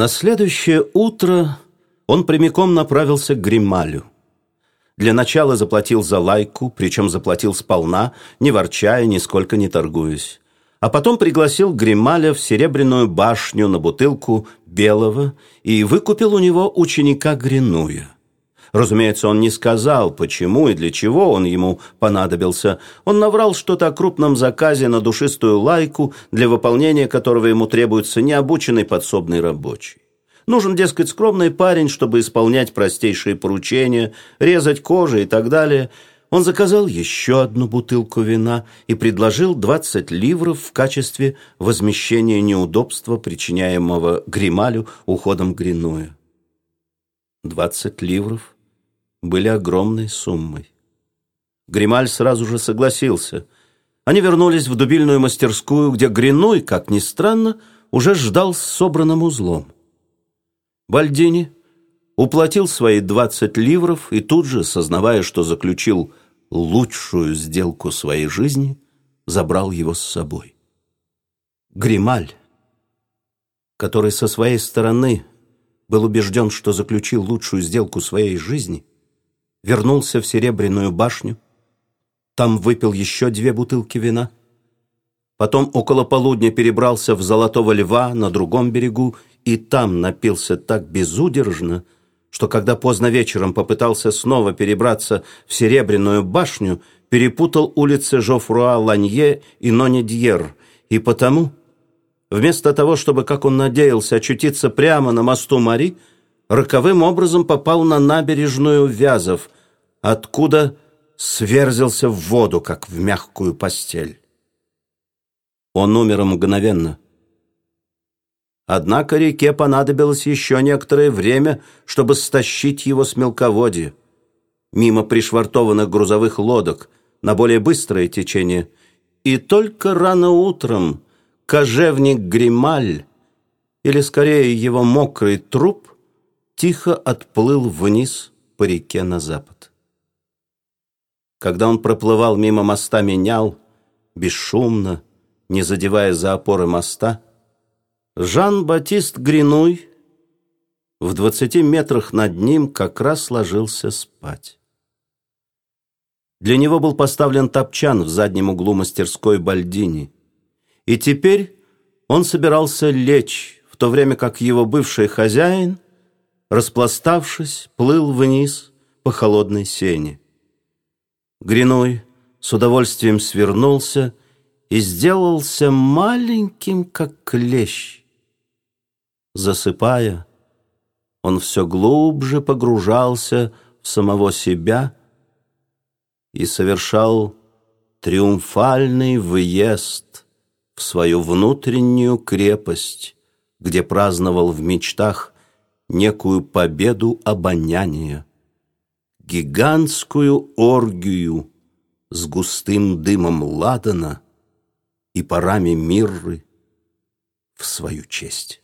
На следующее утро он прямиком направился к Грималю. Для начала заплатил за лайку, причем заплатил сполна, не ворчая, нисколько не торгуясь. А потом пригласил Грималя в Серебряную башню на бутылку белого и выкупил у него ученика Гринуя. Разумеется, он не сказал, почему и для чего он ему понадобился. Он наврал что-то о крупном заказе на душистую лайку, для выполнения которого ему требуется необученный подсобный рабочий. Нужен, дескать, скромный парень, чтобы исполнять простейшие поручения, резать кожу и так далее. Он заказал еще одну бутылку вина и предложил 20 ливров в качестве возмещения неудобства, причиняемого Грималю уходом Гринуя. 20 ливров были огромной суммой. Грималь сразу же согласился. Они вернулись в дубильную мастерскую, где Гринуй, как ни странно, уже ждал с собранным узлом. Бальдини уплатил свои двадцать ливров и тут же, сознавая, что заключил лучшую сделку своей жизни, забрал его с собой. Грималь, который со своей стороны был убежден, что заключил лучшую сделку своей жизни, вернулся в Серебряную башню, там выпил еще две бутылки вина, потом около полудня перебрался в Золотого Льва на другом берегу и там напился так безудержно, что когда поздно вечером попытался снова перебраться в Серебряную башню, перепутал улицы Жофруа Ланье и Ноне-Дьер, и потому, вместо того, чтобы, как он надеялся, очутиться прямо на мосту Мари, роковым образом попал на набережную Вязов, откуда сверзился в воду, как в мягкую постель. Он умер мгновенно. Однако реке понадобилось еще некоторое время, чтобы стащить его с мелководья. Мимо пришвартованных грузовых лодок на более быстрое течение. И только рано утром кожевник Грималь, или скорее его мокрый труп, тихо отплыл вниз по реке на запад. Когда он проплывал мимо моста Менял, бесшумно, не задевая за опоры моста, Жан-Батист Гринуй в двадцати метрах над ним как раз ложился спать. Для него был поставлен топчан в заднем углу мастерской Бальдини, и теперь он собирался лечь, в то время как его бывший хозяин – распластавшись, плыл вниз по холодной сене. Гриной с удовольствием свернулся и сделался маленьким, как клещ. Засыпая, он все глубже погружался в самого себя и совершал триумфальный выезд в свою внутреннюю крепость, где праздновал в мечтах некую победу обоняния, гигантскую оргию с густым дымом ладана и парами мирры в свою честь.